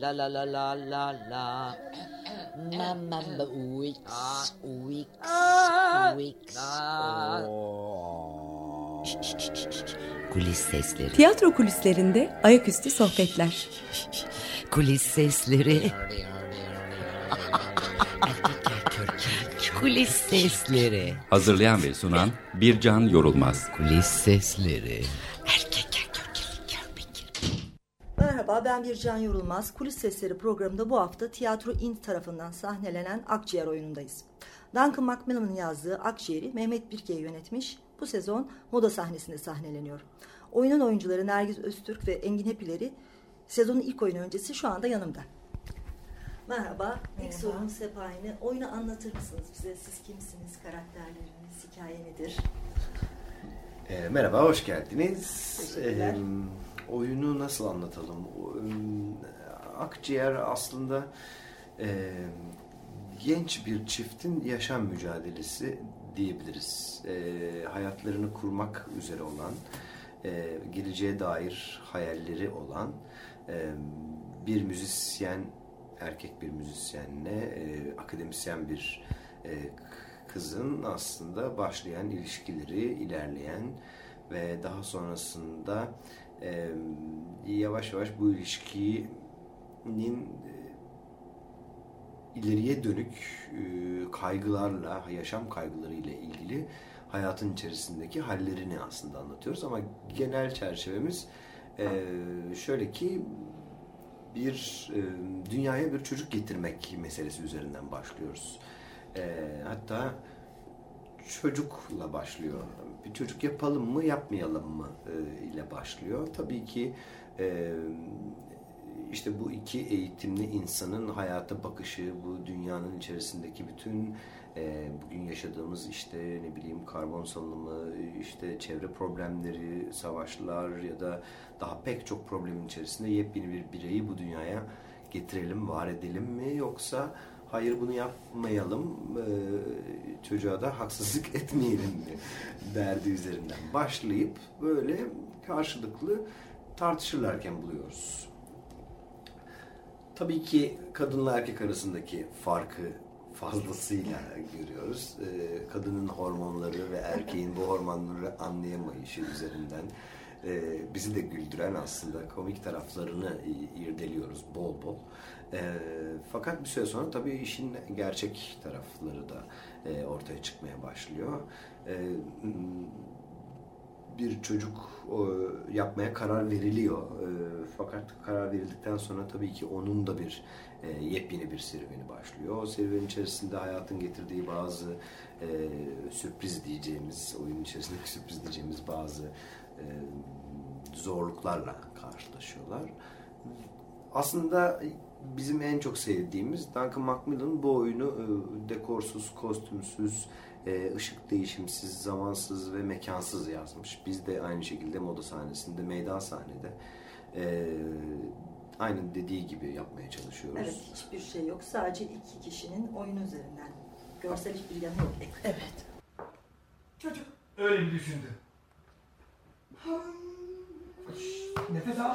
La la la la la la. Mamma Wix, Wix, Wix. Kulis sesleri. Tiyatro kulislerinde ayaküstü sohbetler. Kulis sesleri. Kulis sesleri. Hazırlayan ve sunan Bircan Yorulmaz. Kulis sesleri. Merhaba ben Bircan Yorulmaz. Kulis Sesleri programında bu hafta Tiyatro Int tarafından sahnelenen Akciğer oyunundayız. Duncan Macmillan'ın yazdığı Akciğer'i Mehmet Birke yönetmiş. Bu sezon moda sahnesinde sahneleniyor. Oyunun oyuncuları Nergiz Öztürk ve Engin Hepileri sezonun ilk oyunu öncesi şu anda yanımda. Merhaba. İlk sorumuz hep aynı. Oyunu anlatır mısınız bize? Siz kimsiniz? Karakterleriniz? Hikaye nedir? E, merhaba, hoş geldiniz. Teşekkürler. E, oyunu nasıl anlatalım? Akciğer aslında e, genç bir çiftin yaşam mücadelesi diyebiliriz. E, hayatlarını kurmak üzere olan, e, geleceğe dair hayalleri olan e, bir müzisyen, erkek bir müzisyenle e, akademisyen bir e, kızın aslında başlayan ilişkileri, ilerleyen ve daha sonrasında e, yavaş yavaş bu ilişkinin e, ileriye dönük e, kaygılarla, yaşam kaygılarıyla ilgili hayatın içerisindeki hallerini aslında anlatıyoruz. Ama genel çerçevemiz e, şöyle ki bir e, dünyaya bir çocuk getirmek meselesi üzerinden başlıyoruz. E, hatta çocukla başlıyor. Bir çocuk yapalım mı, yapmayalım mı e, ile başlıyor. Tabii ki e, işte bu iki eğitimli insanın hayata bakışı, bu dünyanın içerisindeki bütün e, bugün yaşadığımız işte ne bileyim karbon salınımı, işte çevre problemleri, savaşlar ya da daha pek çok problemin içerisinde yepyeni bir bireyi bu dünyaya getirelim, var edelim mi yoksa hayır bunu yapmayalım, e, çocuğa da haksızlık etmeyelim derdi üzerinden başlayıp böyle karşılıklı tartışırlarken buluyoruz. Tabii ki kadınla erkek arasındaki farkı fazlasıyla görüyoruz. Ee, kadının hormonları ve erkeğin bu hormonları anlayamayışı üzerinden e, bizi de güldüren aslında komik taraflarını irdeliyoruz bol bol. E, fakat bir süre sonra tabii işin gerçek tarafları da e, ortaya çıkmaya başlıyor. E, bir çocuk o, yapmaya karar veriliyor. E, fakat karar verildikten sonra tabii ki onun da bir e, yepyeni bir serüveni başlıyor. O serüvenin içerisinde hayatın getirdiği bazı e, sürpriz diyeceğimiz, oyun içerisindeki sürpriz diyeceğimiz bazı e, zorluklarla karşılaşıyorlar. Aslında bizim en çok sevdiğimiz Duncan Macmillan bu oyunu e, dekorsuz, kostümsüz, e, ışık değişimsiz, zamansız ve mekansız yazmış. Biz de aynı şekilde moda sahnesinde, meydan sahnede e, aynı dediği gibi yapmaya çalışıyoruz. Evet, hiçbir şey yok. Sadece iki kişinin oyunu üzerinden. Görsel hiçbir yanı yok. Evet. Çocuk öyle mi düşündü? Nefes al.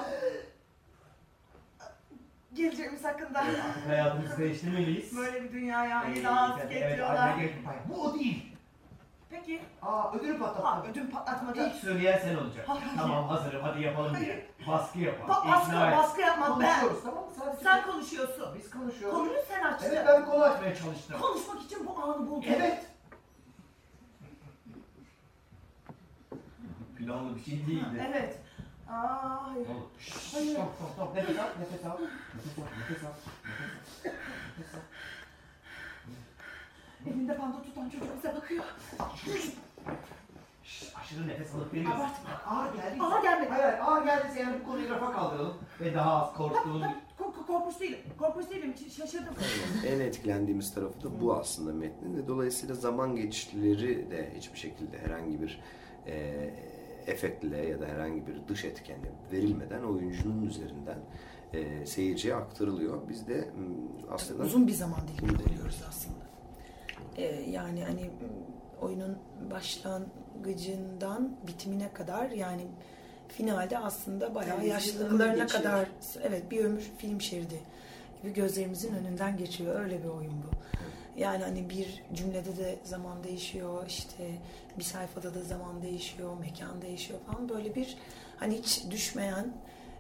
Geleceğimiz hakkında Hayatımızı değiştirmeliyiz. böyle bir dünyaya Ee, evet, getiriyorlar. evet, Bu o değil. Peki, Aa ödülü patlattı. ha, ödüm patlatmadı. İlk söyleyen sen olacaksın. Hayır. Tamam hazırım hadi yapalım diye. Baskı yapalım. Ba- baskı, İkna et. baskı yapma ben. Konuşuyoruz tamam mı? Sadece Sen konuşuyorsun. Biz konuşuyoruz. Konuyu sen açtın. Evet ben konu açmaya çalıştım. Konuşmak için bu anı buldun. Evet. Planlı bir şey değildi. Evet. Aa, hayır. Şşş, Hayır. Stop stop stop. Nefes al, nefes al. Nefes al, nefes al. Nefes al. Nefes al. Elinde panda tutan çocuk bize bakıyor. Şşş, aşırı nefes alıp veriyorsun. Abartma. Ağır geldi. Ağır gelmedi. Hayır, hayır, ağır geldiyse yani bu konuyu rafa kaldıralım. Ve daha az korktuğun... Kork- kork- korkmuş değilim. Korkmuş değilim. Şaşırdım. En etkilendiğimiz tarafı da bu aslında metnin ve dolayısıyla zaman geçişleri de hiçbir şekilde herhangi bir e, efektle ya da herhangi bir dış etkenle verilmeden oyuncunun üzerinden e, seyirciye aktarılıyor. Biz de aslında Uzun bir zaman dilimi koyuyoruz aslında. Ee, yani hani oyunun başlangıcından bitimine kadar yani finalde aslında bayağı Evet, bir yaşlılıklarına kadar evet bir ömür film şeridi gibi gözlerimizin önünden geçiyor. Öyle bir oyun bu. Yani hani bir cümlede de zaman değişiyor, işte bir sayfada da zaman değişiyor, mekan değişiyor falan. Böyle bir hani hiç düşmeyen,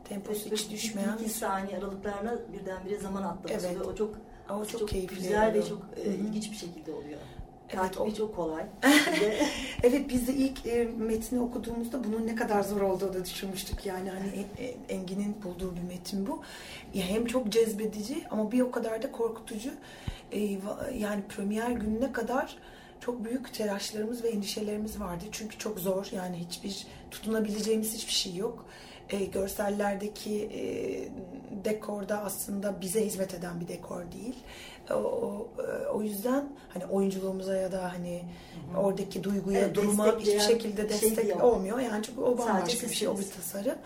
temposu hiç düşmeyen İki saniye aralıklarla birdenbire zaman atlaması Evet. ve o çok ama çok, keyifli. güzel ve oluyor. çok e, Hı hı. ilginç bir şekilde oluyor. Evet, Takibi o- çok kolay. Ve Evet biz de ilk e, metni okuduğumuzda bunun ne kadar zor olduğunu da düşünmüştük. Yani hani e- e, Engin'in bulduğu bir metin bu. Ya hem çok cezbedici ama bir o kadar da korkutucu. E, yani premier gününe kadar çok büyük telaşlarımız ve endişelerimiz vardı. Çünkü çok zor. Yani hiçbir tutunabileceğimiz hiçbir şey yok. E, görsellerdeki e, dekorda aslında bize hizmet eden bir dekor değil. O, o, e, o yüzden hani oyunculuğumuza ya da hani oradaki duyguya, Evet, duruma hiçbir şekilde şey destek yok. olmuyor. Yani çünkü o bambaşka Sadece bir şey, o bir tasarım.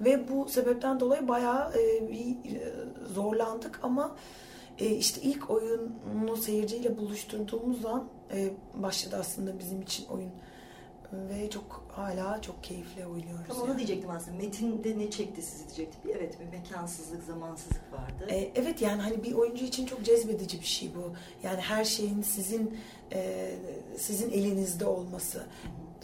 Ve bu sebepten dolayı bayağı e, bir, e, zorlandık ama e, işte ilk oyunu seyirciyle buluşturduğumuz an e, başladı aslında bizim için oyun. Ve çok hala çok keyifle oynuyoruz. Tam onu yani. diyecektim aslında. Metinde ne çekti sizi diyecektim. Evet bir mekansızlık, zamansızlık vardı. E, evet yani hani bir oyuncu için çok cezbedici bir şey bu. Yani her şeyin sizin e, sizin elinizde olması.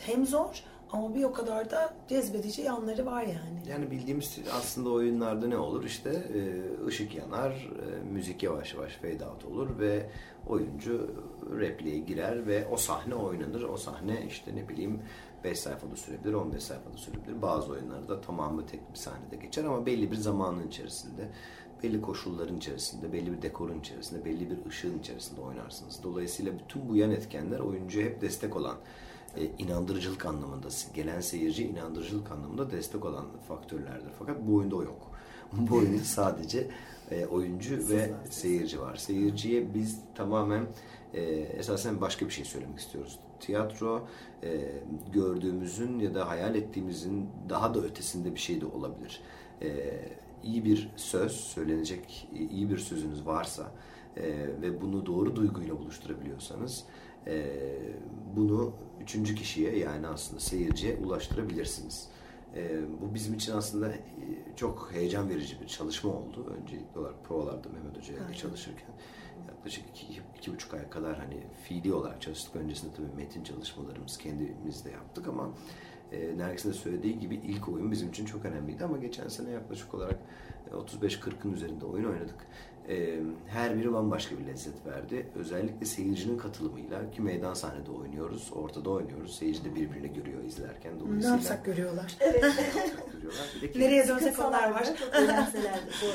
Hem zor ama bir o kadar da cezbedici yanları var yani. Yani bildiğimiz aslında oyunlarda ne olur? İşte e, ışık yanar, e, müzik yavaş yavaş fade out olur ve oyuncu repliğe girer ve o sahne oynanır. O sahne işte ne bileyim 5 sayfada sürebilir, 15 sayfada sürebilir. Bazı oyunlarda tamamı tek bir sahnede geçer ama belli bir zamanın içerisinde, belli koşulların içerisinde, belli bir dekorun içerisinde, belli bir ışığın içerisinde oynarsınız. Dolayısıyla bütün bu yan etkenler oyuncuya hep destek olan e, inandırıcılık anlamında, gelen seyirci inandırıcılık anlamında destek olan faktörlerdir. Fakat bu oyunda o yok. Bu oyunda sadece e, oyuncu ve seyirci var. Seyirciye biz tamamen e, esasen başka bir şey söylemek istiyoruz. Tiyatro e, gördüğümüzün ya da hayal ettiğimizin daha da ötesinde bir şey de olabilir. E, iyi bir söz, söylenecek iyi bir sözünüz varsa e, ve bunu doğru duyguyla buluşturabiliyorsanız e, bunu üçüncü kişiye yani aslında seyirciye ulaştırabilirsiniz. E, bu bizim için aslında e, çok heyecan verici bir çalışma oldu. Öncelikli olarak provalarda Mehmet Hoca ile çalışırken yaklaşık iki, iki buçuk ay kadar hani fiili olarak çalıştık. Öncesinde tabii metin çalışmalarımız kendimiz de yaptık ama e, Nergis'in de söylediği gibi ilk oyun bizim için çok önemliydi ama geçen sene yaklaşık olarak e, 35-40'ın üzerinde oyun oynadık. E, her biri bambaşka bir lezzet verdi. Özellikle seyircinin katılımıyla ki meydan sahnede oynuyoruz, ortada oynuyoruz. Seyirci de birbirini görüyor izlerken. Ne Dolayısıyla yapsak görüyorlar. görüyorlar. Bir de kendi- Nereye dönsek onlar var.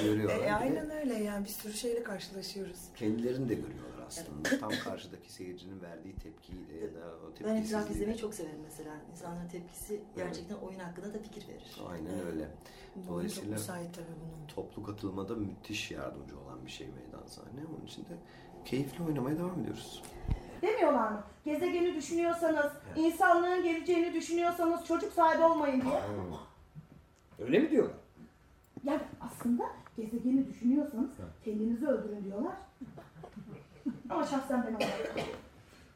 Görüyorlar. E, aynen öyle yani bir sürü şeyle karşılaşıyoruz. kendilerini de görüyorlar aslında. Tam karşıdaki seyircinin verdiği tepkiyle ya da o Ben tepkisizliğiyle. etraf izlemeyi çok severim mesela. İnsanların tepkisi gerçekten oyun hakkında da fikir verir. Aynen öyle. Bu oyun çok Dolayısıyla müsait tabii bunun. toplu katılmada müthiş yardımcı olan bir şey meydan sahne. Onun için de keyifli oynamaya devam ediyoruz. Demiyorlar mı? Gezegeni düşünüyorsanız, insanlığın geleceğini düşünüyorsanız çocuk sahibi olmayın diye. Öyle mi diyorlar? Yani aslında gezegeni düşünüyorsanız kendinizi öldürün diyorlar. Ama şahsen ben olmadım.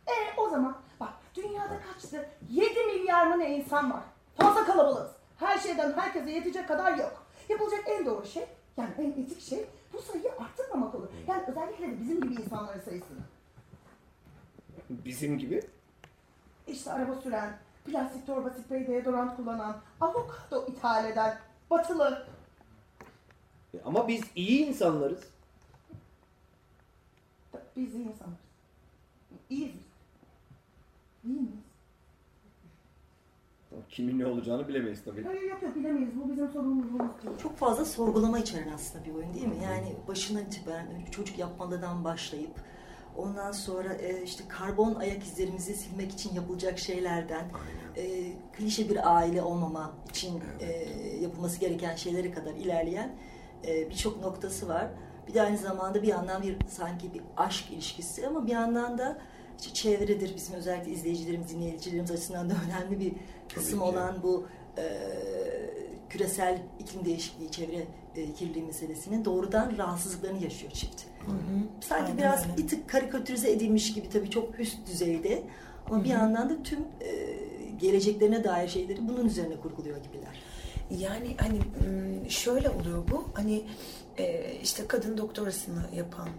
E o zaman bak dünyada kaçtı? 7 milyar mı ne insan var? Fazla kalabalığız. Her şeyden herkese yetecek kadar yok. Yapılacak en doğru şey, yani en etik şey bu sayıyı arttırmamak olur. Yani özellikle de bizim gibi insanların sayısını. Bizim gibi. İşte araba süren, plastik torba sprey deodorant kullanan, avokado ithal eden, batılı. E, Ama biz iyi insanlarız. Biz iyi insanlarız. İyiyiz biz. İyi miyiz? Kimin ne olacağını bilemeyiz tabii. Hayır yok yok bilemeyiz. Bu bizim sorumluluğumuz değil. Çok fazla sorgulama içeren aslında bir oyun değil mi? Yani başından itibaren çocuk yapmalıdan başlayıp ondan sonra e, işte karbon ayak izlerimizi silmek için yapılacak şeylerden e, klişe bir aile olmama için e, yapılması gereken şeylere kadar ilerleyen e, birçok noktası var. Bir de aynı zamanda bir yandan bir sanki bir aşk ilişkisi ama bir yandan da işte çevredir bizim özellikle izleyicilerimiz, dinleyicilerimiz açısından da önemli bir kısım olan bu e, küresel iklim değişikliği, çevre e, kirliliği meselesinin doğrudan rahatsızlıklarını yaşıyor çift. Sanki Aynen biraz öyle. bir tık karikatürize edilmiş gibi tabii çok üst düzeyde ama bir yandan da tüm e, geleceklerine dair şeyleri bunun üzerine kurguluyor gibiler. Yani hani şöyle oluyor bu. Hani e, işte kadın doktorasını yapan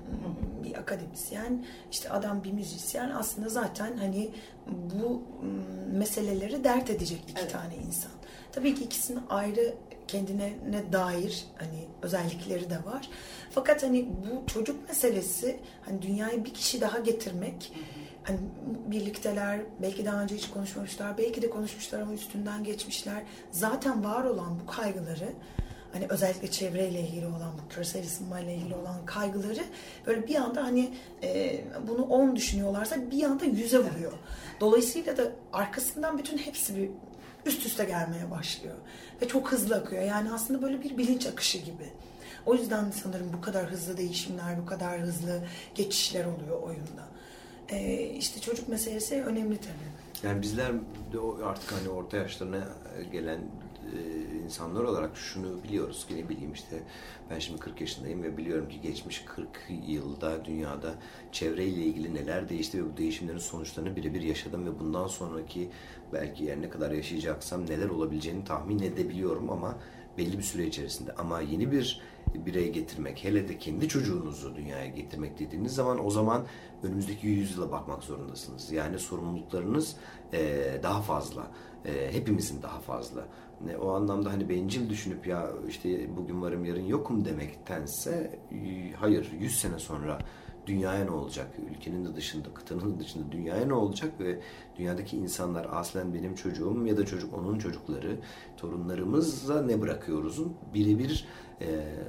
bir akademisyen, işte adam bir müzisyen aslında zaten hani bu meseleleri dert edecek iki Evet. tane insan. Tabii ki ikisinin ayrı kendine ne dair hani özellikleri de var. Fakat hani bu çocuk meselesi hani dünyaya bir kişi daha getirmek hani birlikteler belki daha önce hiç konuşmamışlar belki de konuşmuşlar ama üstünden geçmişler zaten var olan bu kaygıları hani özellikle çevreyle ilgili olan bu küresel ısınmayla ilgili olan kaygıları böyle bir anda hani e, bunu 10 düşünüyorlarsa bir anda yüze vuruyor. Dolayısıyla da arkasından bütün hepsi bir üst üste gelmeye başlıyor. Ve çok hızlı akıyor. Yani aslında böyle bir bilinç akışı gibi. O yüzden sanırım bu kadar hızlı değişimler, bu kadar hızlı geçişler oluyor oyunda. Ee, işte çocuk meselesi önemli tabii. Yani bizler de artık hani orta yaşlarına gelen insanlar olarak şunu biliyoruz ki ne bileyim işte ben şimdi 40 yaşındayım ve biliyorum ki geçmiş 40 yılda dünyada çevreyle ilgili neler değişti ve bu değişimlerin sonuçlarını birebir yaşadım ve bundan sonraki belki yani ne kadar yaşayacaksam neler olabileceğini tahmin edebiliyorum ama belli bir süre içerisinde ama yeni bir birey getirmek hele de kendi çocuğunuzu dünyaya getirmek dediğiniz zaman o zaman önümüzdeki yüzyıla bakmak zorundasınız. Yani sorumluluklarınız eee, daha fazla. Eee, hepimizin daha fazla. Ne, o anlamda hani bencil düşünüp ya işte bugün varım yarın yokum demektense hayır 100 sene sonra dünyaya ne olacak? Ülkenin de dışında, kıtanın da dışında dünyaya ne olacak ve dünyadaki insanlar aslen benim çocuğum ya da çocuk onun çocukları, torunlarımıza ne bırakıyoruzun birebir e,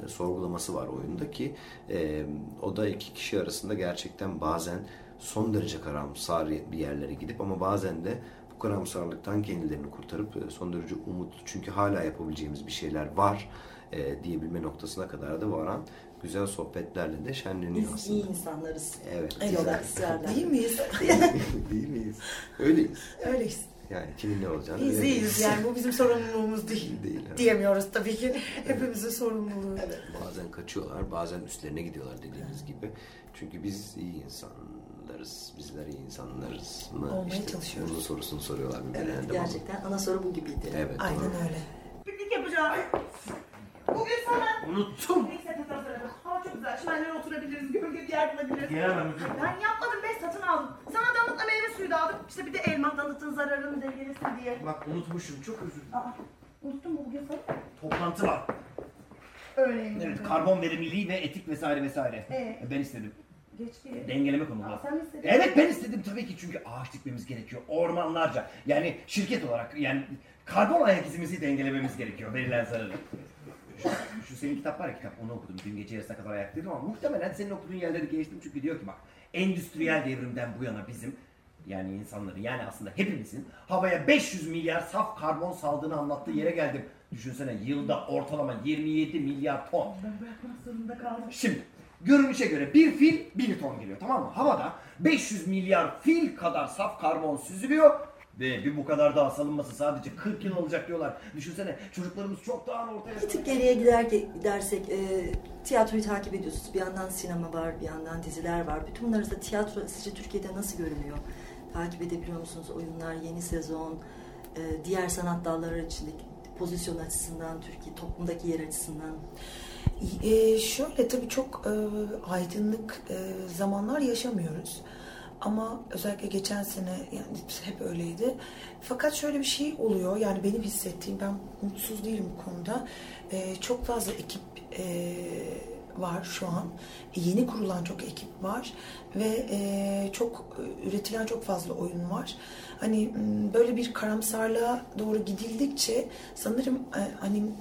sorgulaması var oyunda ki e, o da iki kişi arasında gerçekten bazen son derece karamsar bir yerlere gidip ama bazen de bu karamsarlıktan kendilerini kurtarıp e, son derece umut çünkü hala yapabileceğimiz bir şeyler var e, diyebilme noktasına kadar da varan güzel sohbetlerle de şenleniyor Biz aslında. iyi insanlarız. Evet. Diyorlar ısrarla. Değil miyiz? Değil miyiz? Öyleyiz. Öyleyiz. Yani kimin ne olacağını Biz iyiyiz yani bu bizim sorumluluğumuz değil. Değil, evet. Diyemiyoruz tabii ki. Hepimizin sorumluluğu. Bazen kaçıyorlar, bazen üstlerine gidiyorlar dediğimiz gibi. Çünkü biz iyi insanlarız, bizler iyi insanlarız mı? Olmaya çalışıyoruz. Bunun sorusunu soruyorlar birbirlerine. Evet, gerçekten ana soru bu gibiydi. Evet, Aynen doğru. öyle. Piknik yapacağız. Bugün sana Unuttum. Neyse sepet hazırladım. Hava çok güzel. Çimenlere oturabiliriz. Gölge bir yer bulabiliriz. Gelemem. Ben yapmadım be satın aldım. Sana damıtla meyve suyu da aldım. İşte bir de elma damıtın zararını dengelesin diye. Bak unutmuşum çok özür dilerim. Aa, unuttun mu bugün salı? Toplantı var. Öyleyim. Evet karbon verimliliği ve etik vesaire vesaire. Ee? Ben istedim. Geç. Dengeleme konuları. sen mi istedin? Evet ben istedim tabii ki çünkü ağaç dikmemiz gerekiyor. Ormanlarca. Yani şirket olarak yani karbon ayak izimizi dengelememiz gerekiyor verilen zararı. Şu, şu senin kitap var ya kitap onu okudum. Dün gece yarısına kadar ayaktaydım ama muhtemelen senin okuduğun yerleri geçtim çünkü diyor ki bak endüstriyel devrimden bu yana bizim yani insanların yani aslında hepimizin havaya 500 milyar saf karbon saldığını anlattığı yere geldim. Düşünsene yılda ortalama 27 milyar ton. Ben bırakmak zorunda kaldım. Şimdi görünüşe göre bir fil 1 ton geliyor tamam mı? Havada 500 milyar fil kadar saf karbon süzülüyor ve bir bu kadar daha salınması sadece 40 yıl alacak diyorlar. Düşünsene çocuklarımız çok daha ortaya Bir tık geriye gider, gidersek e, tiyatroyu takip ediyorsunuz. Bir yandan sinema var, bir yandan diziler var. Bütün bunlarınızda tiyatro sizce Türkiye'de nasıl görünüyor? Takip edebiliyor musunuz? Oyunlar, yeni sezon, e, diğer sanat dalları içindeki pozisyon açısından, Türkiye toplumdaki yer açısından. Ee, şöyle tabii çok e, aydınlık e, zamanlar yaşamıyoruz. Ama özellikle geçen sene yani hep öyleydi. Fakat şöyle bir şey oluyor yani benim hissettiğim ben mutsuz değilim bu konuda. Ee, çok fazla ekip e, var şu an. Yeni kurulan çok ekip var ve e, çok e, üretilen çok fazla oyun var. Hani böyle bir karamsarlığa doğru gidildikçe sanırım e, hani m,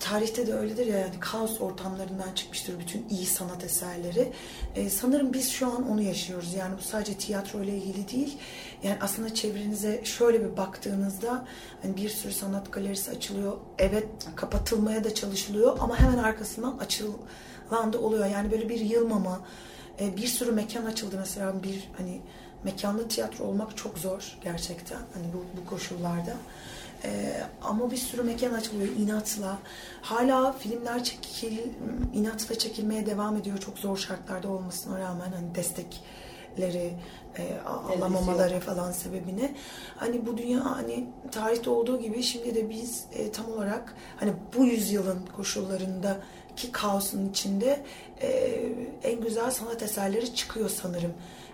tarihte de öyledir ya yani kaos ortamlarından çıkmıştır bütün iyi sanat eserleri. Ee, sanırım biz şu an onu yaşıyoruz. Yani bu sadece tiyatro ile ilgili değil. Yani aslında çevrenize şöyle bir baktığınızda hani bir sürü sanat galerisi açılıyor. Evet kapatılmaya da çalışılıyor ama hemen arkasından açılan da oluyor. Yani böyle bir yılmama, e, bir sürü mekan açıldı mesela bir hani mekanlı tiyatro olmak çok zor gerçekten hani bu, bu koşullarda. Ee, ama bir sürü mekan açılıyor inatla. Hala filmler çekil, inatla çekilmeye devam ediyor çok zor şartlarda olmasına rağmen hani destek resimleri e, alamamaları falan sebebine. Hani bu dünya hani tarihte olduğu gibi şimdi de biz e, tam olarak hani bu yüzyılın koşullarındaki kaosun içinde e, en güzel sanat eserleri çıkıyor sanırım.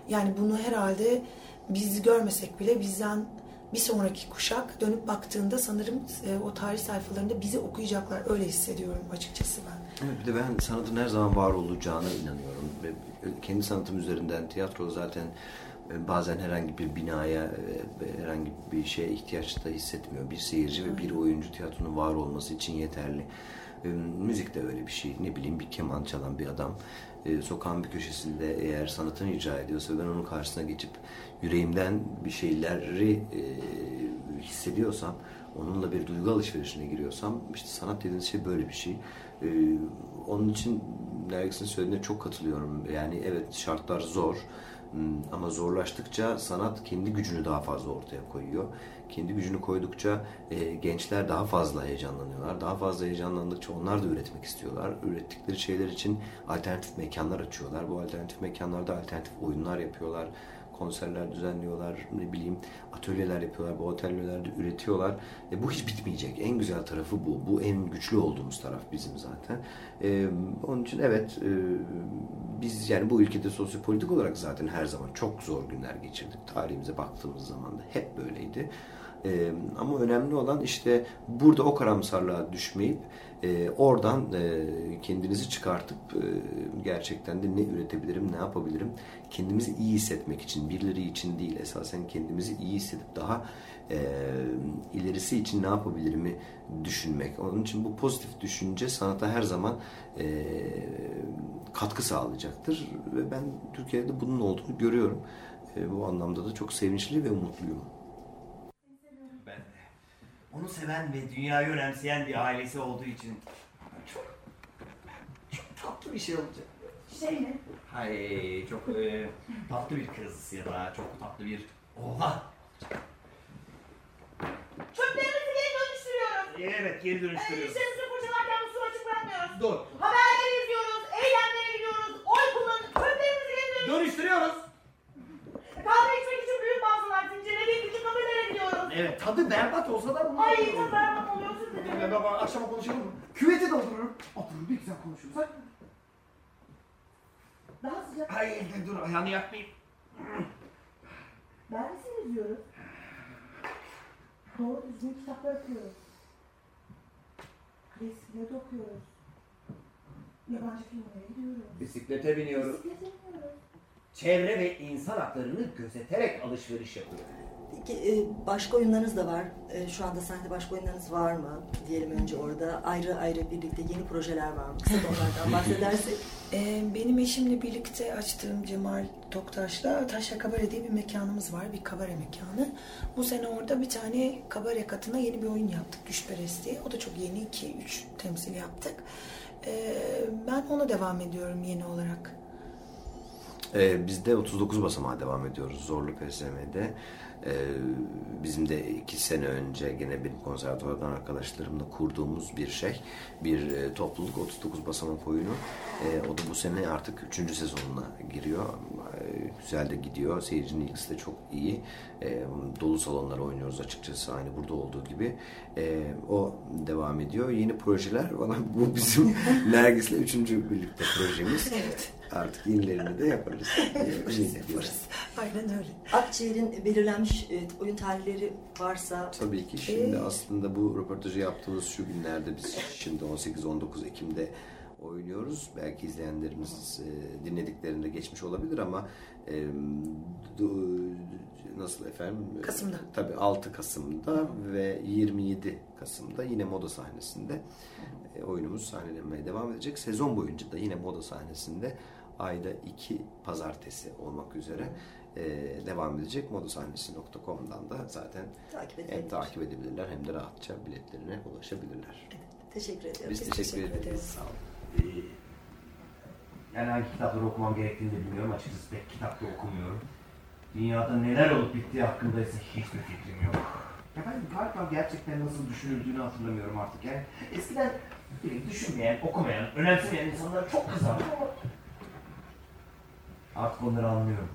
Yani bunu herhalde biz görmesek bile bizden bir sonraki kuşak dönüp baktığında sanırım e, o tarih sayfalarında bizi okuyacaklar. Öyle hissediyorum açıkçası ben. Evet, bir de ben sanatın her zaman var olacağına inanıyorum. Ve kendi sanatım üzerinden tiyatro zaten e, bazen herhangi bir binaya, e, herhangi bir şeye ihtiyaç da hissetmiyor. Bir seyirci ve bir oyuncu tiyatronun var olması için yeterli. E, müzik de öyle bir şey. Ne bileyim bir keman çalan bir adam sokağın bir köşesinde eğer sanatını icra ediyorsa ben onun karşısına geçip yüreğimden bir şeyleri hissediyorsam, onunla bir duygu alışverişine giriyorsam işte sanat dediğiniz şey böyle bir şey. onun için Nergis'in söylediğine çok katılıyorum. Yani evet şartlar zor ama zorlaştıkça sanat kendi gücünü daha fazla ortaya koyuyor. Kendi gücünü koydukça e, gençler daha fazla heyecanlanıyorlar. Daha fazla heyecanlandıkça onlar da üretmek istiyorlar. Ürettikleri şeyler için alternatif mekanlar açıyorlar. Bu alternatif mekanlarda alternatif oyunlar yapıyorlar konserler düzenliyorlar, ne bileyim atölyeler yapıyorlar, bu atölyelerde üretiyorlar. E, bu hiç bitmeyecek. En güzel tarafı bu. Bu en güçlü olduğumuz taraf bizim zaten. E, onun için evet e, biz yani bu ülkede sosyopolitik olarak zaten her zaman çok zor günler geçirdik. Tarihimize baktığımız zaman da hep böyleydi. E, ama önemli olan işte burada o karamsarlığa düşmeyip e, oradan e, kendinizi çıkartıp e, gerçekten de ne üretebilirim, ne yapabilirim, kendimizi iyi hissetmek için, birileri için değil esasen kendimizi iyi hissedip daha e, ilerisi için ne yapabilirimi düşünmek. Onun için bu pozitif düşünce sanata her zaman e, katkı sağlayacaktır ve ben Türkiye'de bunun olduğunu görüyorum. E, bu anlamda da çok sevinçli ve umutluyum. Onu seven ve dünyayı önemseyen bir ailesi olduğu için çok, çok tatlı bir şey olacak. Şey mi? Hay çok e, tatlı bir kız ya da çok tatlı bir oğlan. Çöplerimizi geri dönüştürüyoruz. Evet geri dönüştürüyoruz. Dişlerimizi fırçalarken musluğu açık bırakmıyoruz. Dur. Haberleri izliyoruz, eylemlere gidiyoruz, oy kullanıyoruz, çöplerimizi geri dönüştürüyoruz. Dönüştürüyoruz. Kahve içmek için büyük bazılar zincirine bir küçük kafelere gidiyoruz. Evet tadı berbat olsa da bunlar Ay çok berbat oluyor siz de. Ya baba akşama konuşalım mı? Küveti doldururum. Oturur bir güzel konuşuruz. Hadi. Daha sıcak. Ay dur ayağını yakmayayım. Dergisini izliyoruz. Doğru düzgün kitaplar okuyoruz. Resimleri okuyoruz. Yabancı filmlere gidiyoruz. Bisiklete biniyoruz. Bisiklete biniyoruz. Çevre ve insan haklarını gözeterek alışveriş yapıyoruz. Peki e, başka oyunlarınız da var. E, Şu anda sahnede başka oyunlarınız var mı? Diyelim önce orada. Ayrı ayrı birlikte yeni projeler var mı? Kısa da onlardan bahsedersek. Ee, benim eşimle birlikte açtığım Cemal Toktaş'la Taşra Kabare diye bir mekanımız var. Bir kabare mekanı. Bu sene orada bir tane kabare katına yeni bir oyun yaptık. Düşperest diye. O da çok yeni. 2-3 temsil yaptık. Ben ona devam ediyorum yeni olarak. Ee, biz de 39 basamağa devam ediyoruz Zorlu PSM'de. Ee, bizim de iki sene önce gene benim konservatuvardan arkadaşlarımla kurduğumuz bir şey. Bir e, topluluk 39 basamak oyunu. Ee, o da bu sene artık 3. sezonuna giriyor. Ee, güzel de gidiyor. Seyircinin ilgisi de çok iyi. Ee, dolu salonlar oynuyoruz açıkçası aynı burada olduğu gibi. Ee, o devam ediyor. Yeni projeler valla bu bizim Nergis'le 3. birlikte projemiz. Evet. Artık yenilerini de yaparız. yaparız, Ümit ediyorum. yaparız. Aynen öyle. Akciğer'in belirlenmiş e, oyun tarihleri varsa Tabii ki şimdi aslında bu röportajı yaptığımız şu günlerde biz şimdi 18-19 Ekim'de oynuyoruz. Belki izleyenlerimiz e, dinlediklerinde geçmiş olabilir ama e, du- nasıl efendim? Kasım'da. Tabii 6 Kasım'da ve 27 Kasım'da yine moda sahnesinde e, oyunumuz sahnelenmeye devam edecek. Sezon boyunca da yine moda sahnesinde ayda iki pazartesi olmak üzere e, devam edecek. Modasahnesi.com'dan da zaten takip hem edelim. takip edebilirler hem de rahatça biletlerine ulaşabilirler. Teşekkür ediyorum. Biz teşekkür, teşekkür ederiz. ederiz. Sağ olun. Yani hangi kitapları okumam gerektiğini de bilmiyorum. Açıkçası pek kitap da okumuyorum. Dünyada neler olup bittiği hakkında ise hiçbir fikrim yok. Ya ben galiba gerçekten nasıl düşünüldüğünü hatırlamıyorum artık. Yani eskiden düşünmeyen, okumayan, önemsemeyen insanlara çok kızardım ama artık onları anlıyorum.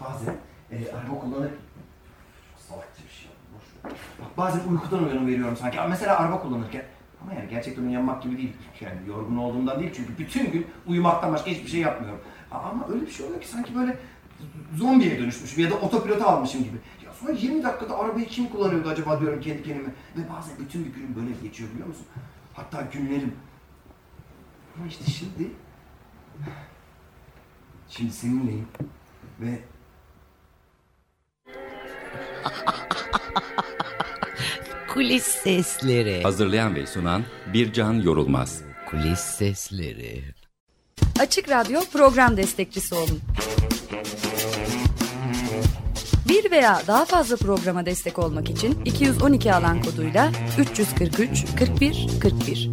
bazen e, araba kullanır. Salakça bir şey. Boş. Bak bazen uykudan uyanıveriyorum sanki. Mesela araba kullanırken. Ama yani gerçekten uyanmak gibi değil. Yani yorgun olduğumdan değil çünkü bütün gün uyumaktan başka hiçbir şey yapmıyorum. Ama öyle bir şey oluyor ki sanki böyle zombiye dönüşmüşüm ya da otopilota almışım gibi. Ya sonra 20 dakikada arabayı kim kullanıyordu acaba diyorum kendi kendime. Ve bazen bütün bir günüm böyle geçiyor biliyor musun? Hatta günlerim. Ama işte şimdi... Şimdi seninleyim. Ve Kulis sesleri. Hazırlayan ve sunan Bircan Yorulmaz. Kulis sesleri. Açık Radyo program destekçisi olun. Bir veya daha fazla programa destek olmak için 212 alan koduyla 343 41 41